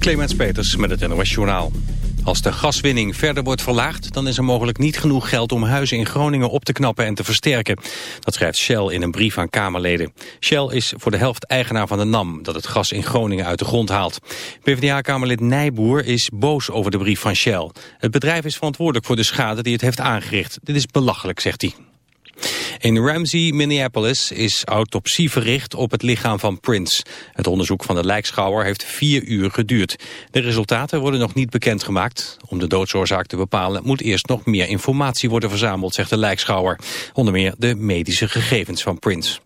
Clemens Peters met het NOS Journaal. Als de gaswinning verder wordt verlaagd... dan is er mogelijk niet genoeg geld om huizen in Groningen op te knappen en te versterken. Dat schrijft Shell in een brief aan Kamerleden. Shell is voor de helft eigenaar van de NAM... dat het gas in Groningen uit de grond haalt. PvdA-kamerlid Nijboer is boos over de brief van Shell. Het bedrijf is verantwoordelijk voor de schade die het heeft aangericht. Dit is belachelijk, zegt hij. In Ramsey, Minneapolis, is autopsie verricht op het lichaam van Prince. Het onderzoek van de lijkschouwer heeft vier uur geduurd. De resultaten worden nog niet bekendgemaakt. Om de doodsoorzaak te bepalen moet eerst nog meer informatie worden verzameld, zegt de lijkschouwer. Onder meer de medische gegevens van Prince.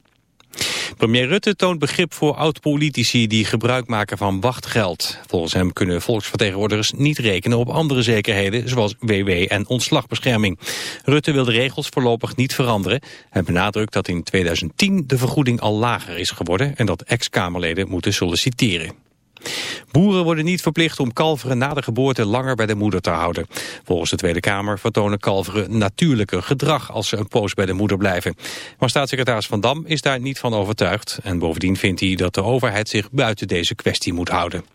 Premier Rutte toont begrip voor oud-politici die gebruik maken van wachtgeld. Volgens hem kunnen volksvertegenwoordigers niet rekenen op andere zekerheden zoals WW en ontslagbescherming. Rutte wil de regels voorlopig niet veranderen. Hij benadrukt dat in 2010 de vergoeding al lager is geworden en dat ex-Kamerleden moeten solliciteren. Boeren worden niet verplicht om kalveren na de geboorte langer bij de moeder te houden. Volgens de Tweede Kamer vertonen kalveren natuurlijke gedrag als ze een poos bij de moeder blijven. Maar staatssecretaris Van Dam is daar niet van overtuigd en bovendien vindt hij dat de overheid zich buiten deze kwestie moet houden.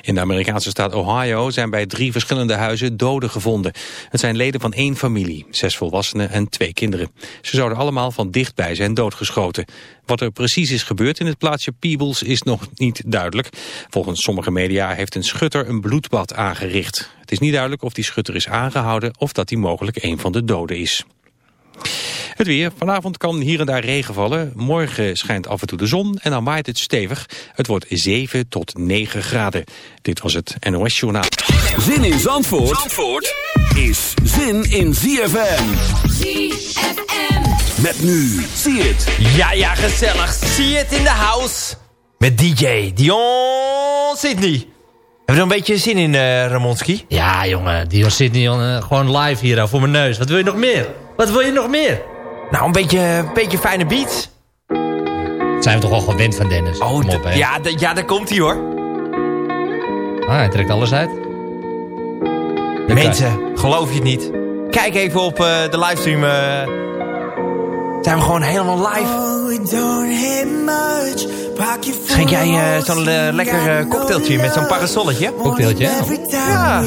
In de Amerikaanse staat Ohio zijn bij drie verschillende huizen doden gevonden. Het zijn leden van één familie, zes volwassenen en twee kinderen. Ze zouden allemaal van dichtbij zijn doodgeschoten. Wat er precies is gebeurd in het plaatsje Peebles is nog niet duidelijk. Volgens sommige media heeft een schutter een bloedbad aangericht. Het is niet duidelijk of die schutter is aangehouden of dat hij mogelijk een van de doden is. Het weer. Vanavond kan hier en daar regen vallen. Morgen schijnt af en toe de zon en dan waait het stevig. Het wordt 7 tot 9 graden. Dit was het NOS Journaal. Zin in Zandvoort, Zandvoort is zin in ZFM. ZFM. Met nu. Zie het. Ja, ja, gezellig. Zie het in de house. Met DJ Dion Sydney. Heb je er een beetje zin in, uh, Ramonski? Ja, jongen. Dion Sydney uh, gewoon live hier uh, voor mijn neus. Wat wil je nog meer? Wat wil je nog meer? Nou, een beetje, een beetje fijne beats. Dat zijn we toch al gewend van Dennis. Oh, Kom op, hè. ja, ja, daar komt hij hoor. Ah, hij trekt alles uit. Mensen, geloof je het niet? Kijk even op uh, de livestream. Uh, zijn we gewoon helemaal live. Schenk jij uh, zo'n lekker cocktailtje met zo'n parasolletje? Cocktailtje? Ja.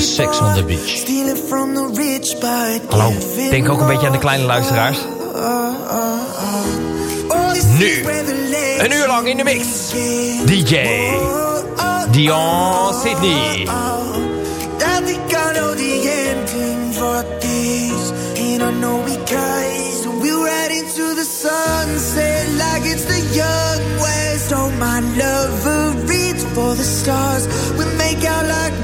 Sex on the beach. Hallo, denk ook een beetje aan de kleine luisteraars. Nu, een uur lang in de mix. DJ Dion Sydney. Sunset like it's the young west. Oh, my lover, reach for the stars. We make out like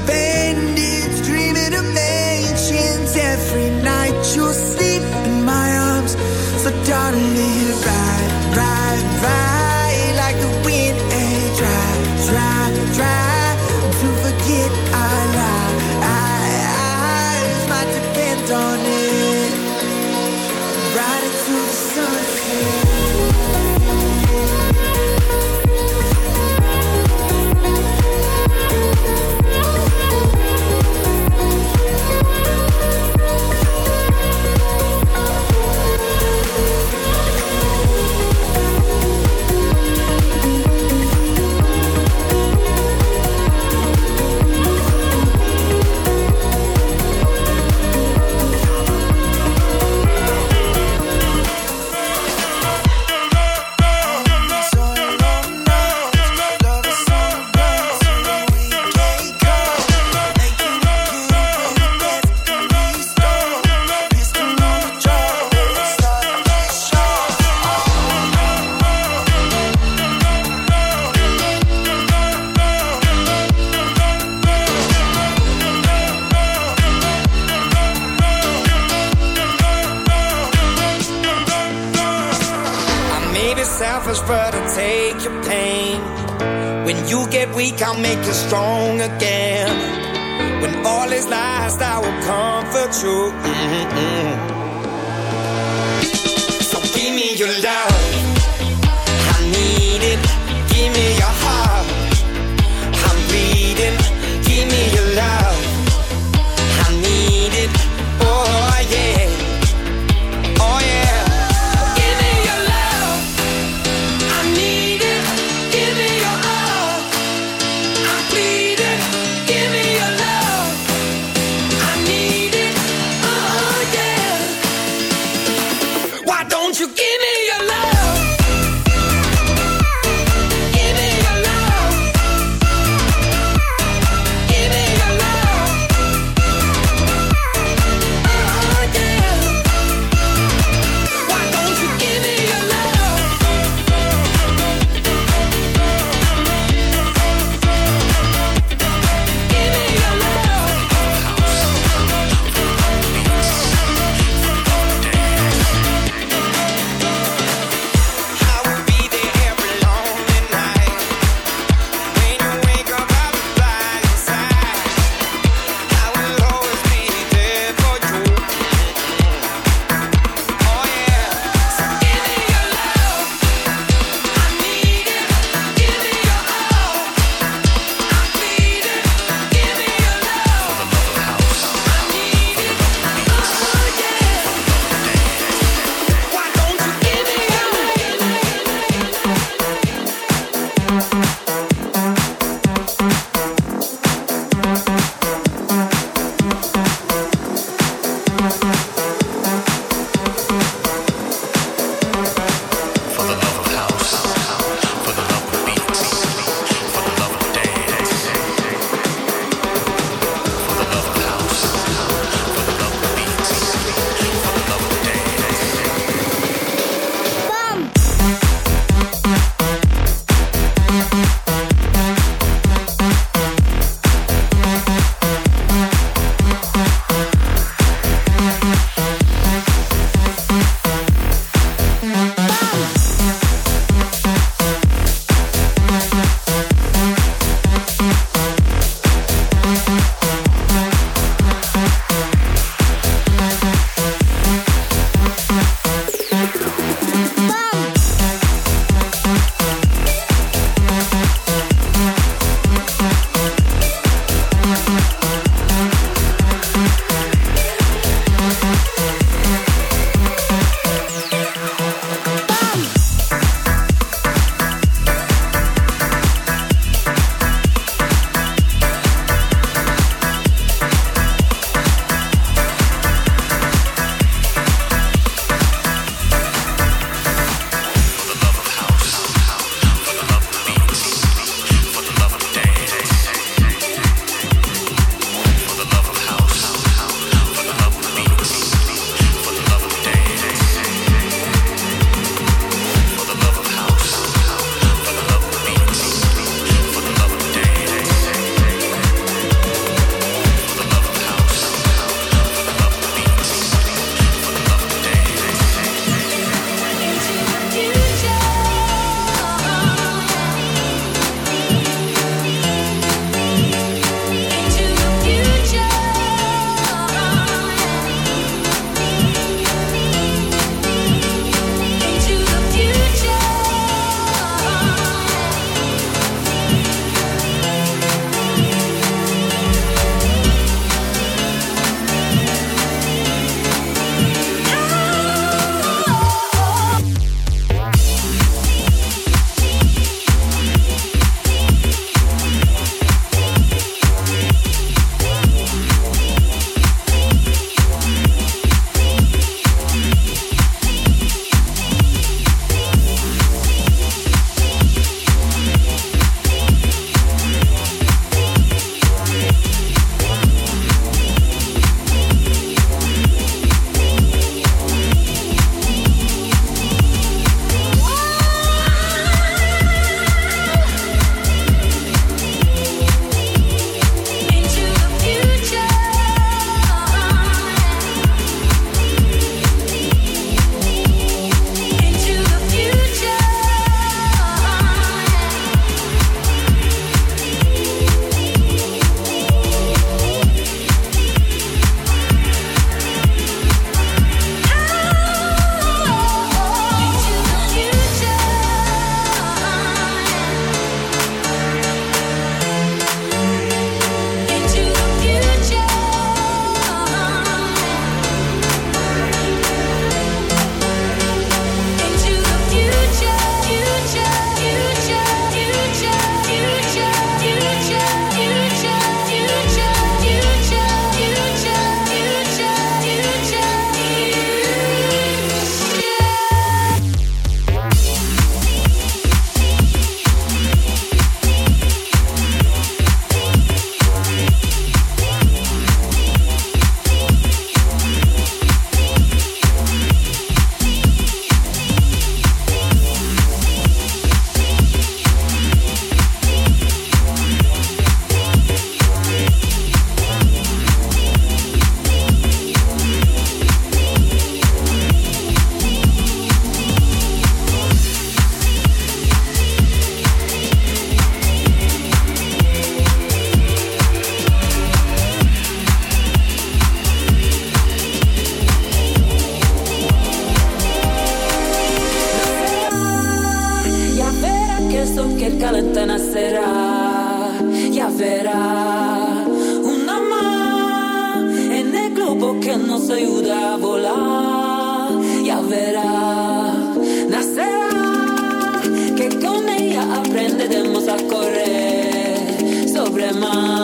my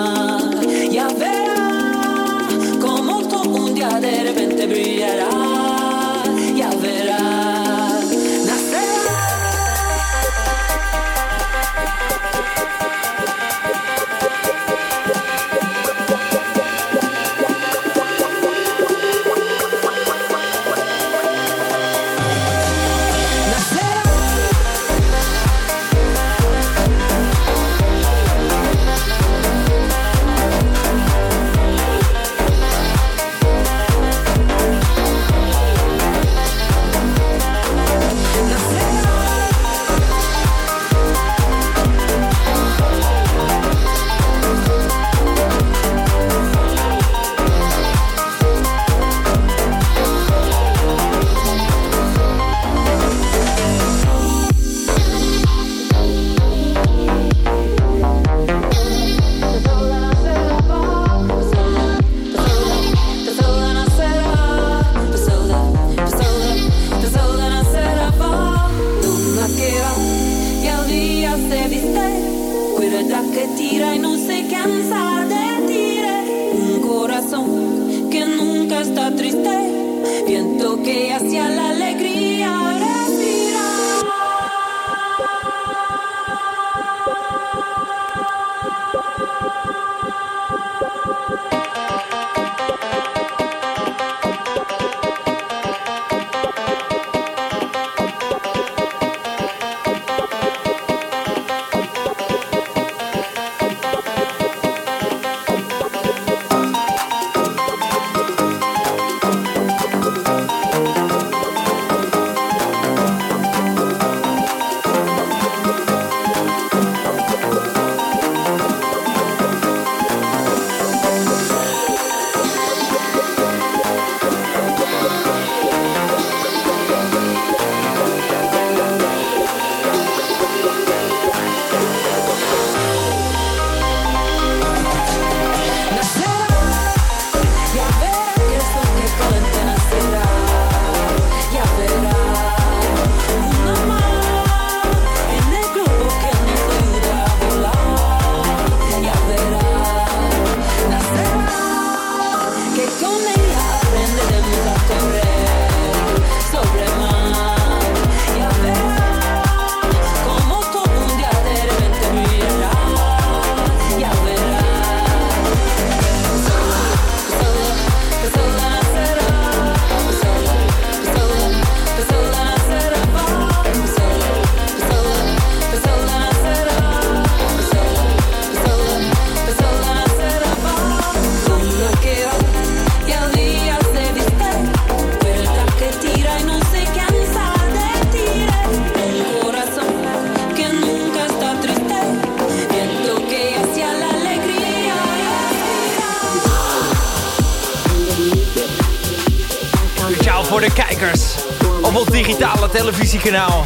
televisiekanaal.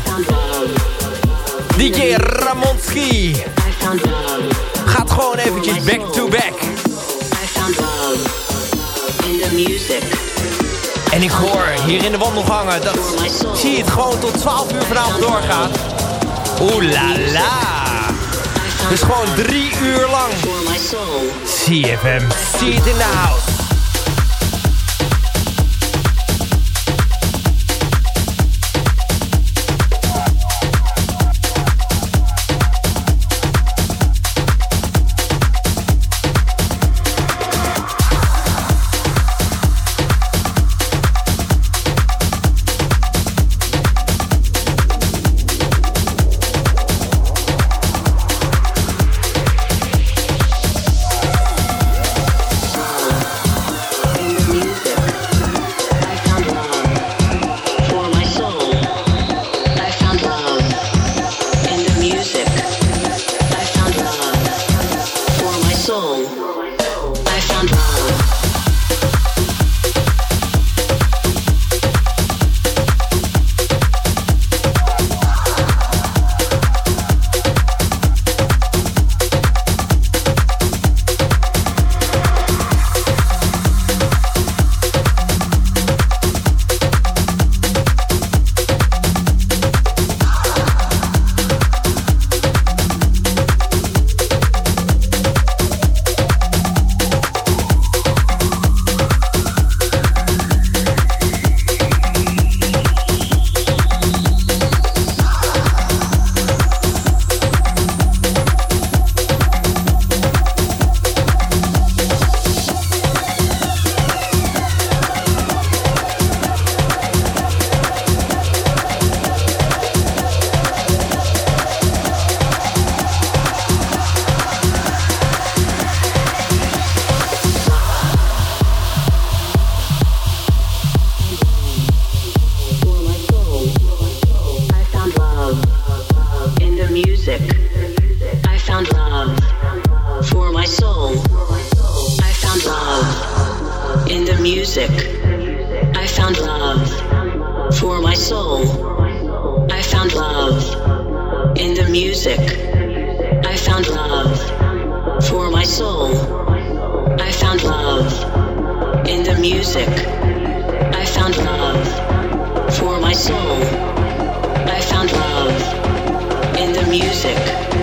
DJ Ramonski gaat gewoon eventjes back to back. En ik hoor hier in de wandelgangen dat zie je het gewoon tot 12 uur vanavond doorgaan. Oeh la la. Dus gewoon drie uur lang. CFM, see it in the house. Music. I found love for my soul. I found love in the music. I found love for my soul. I found love in the music. I found love for my soul. I found love in the music.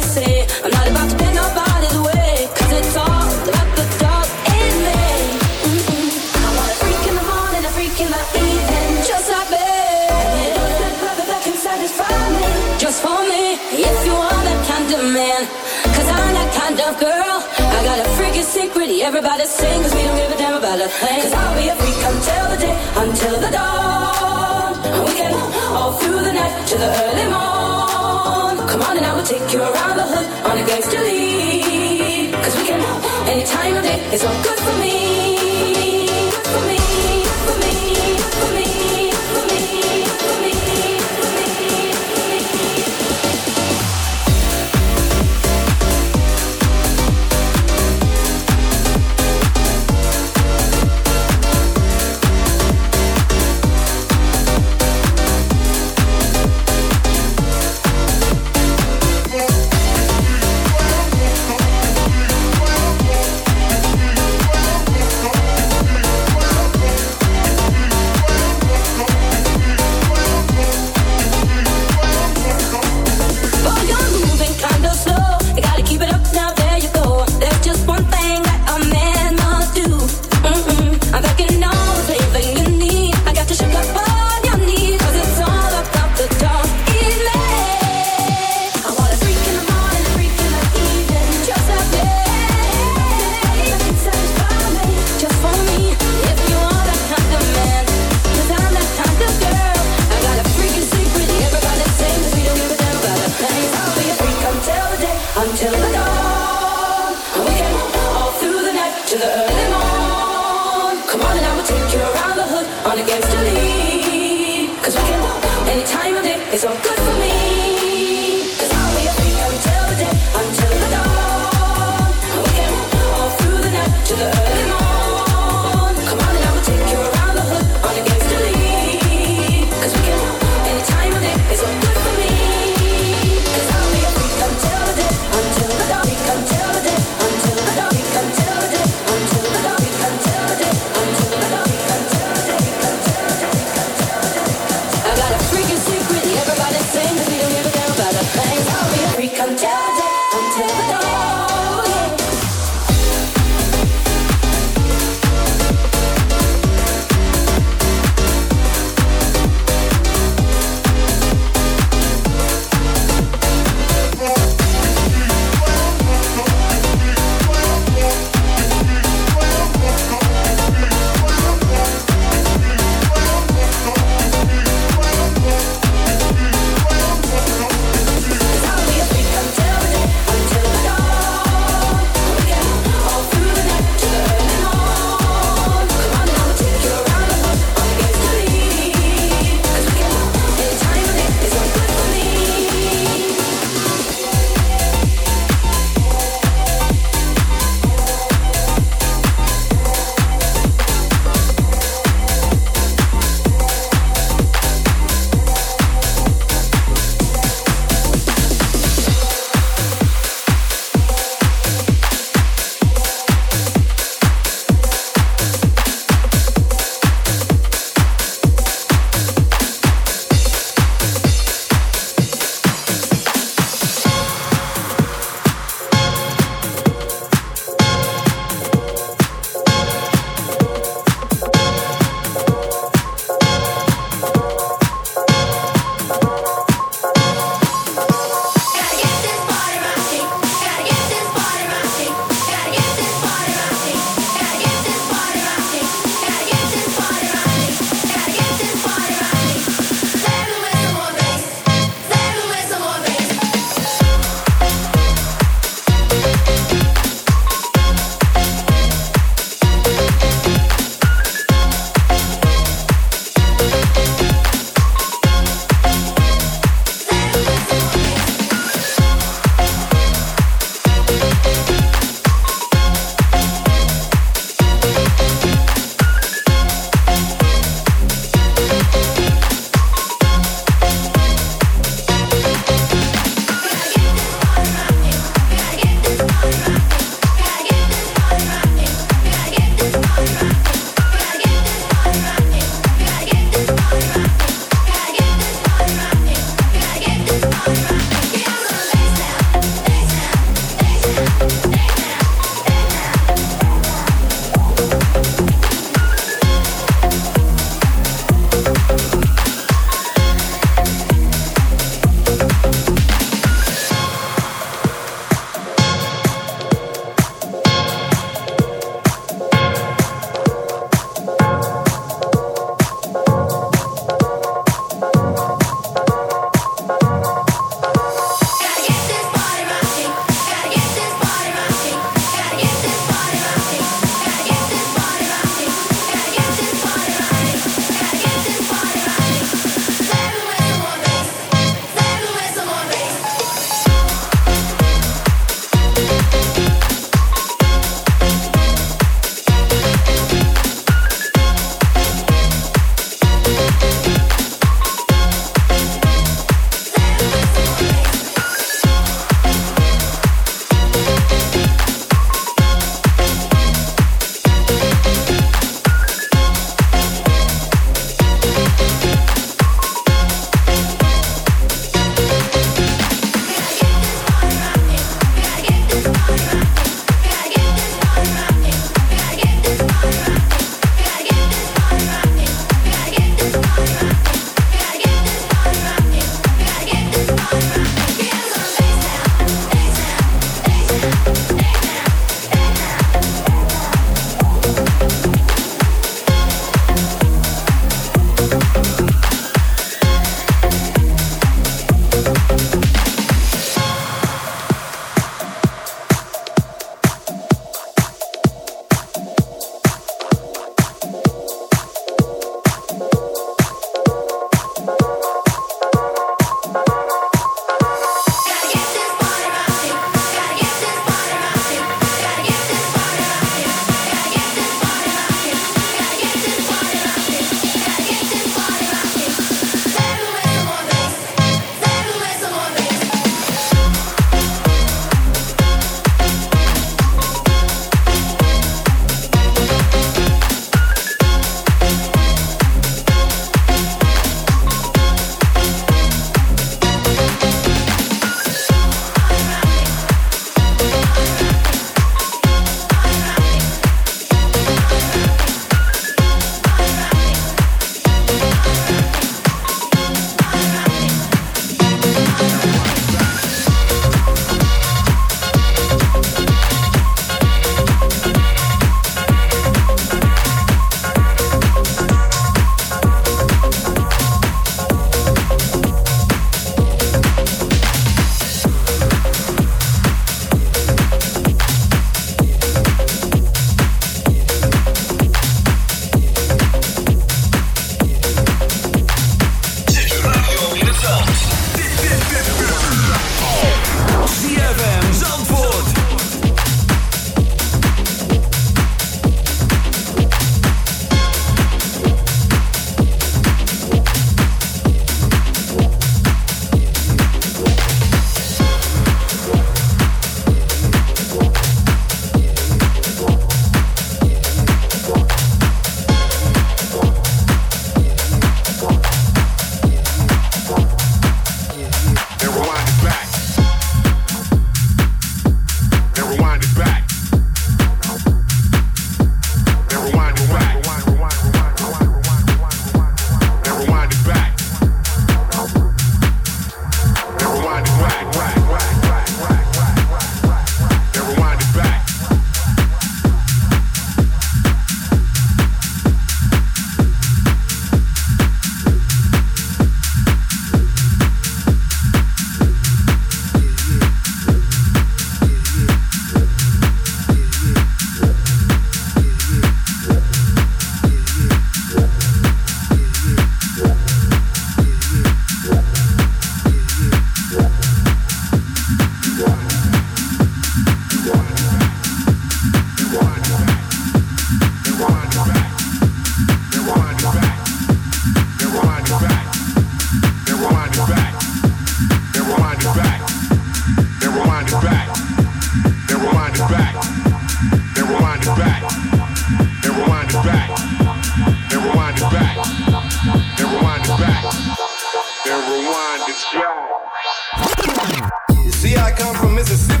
come from Mississippi.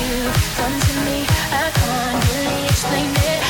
You've done to me. I can't really explain it.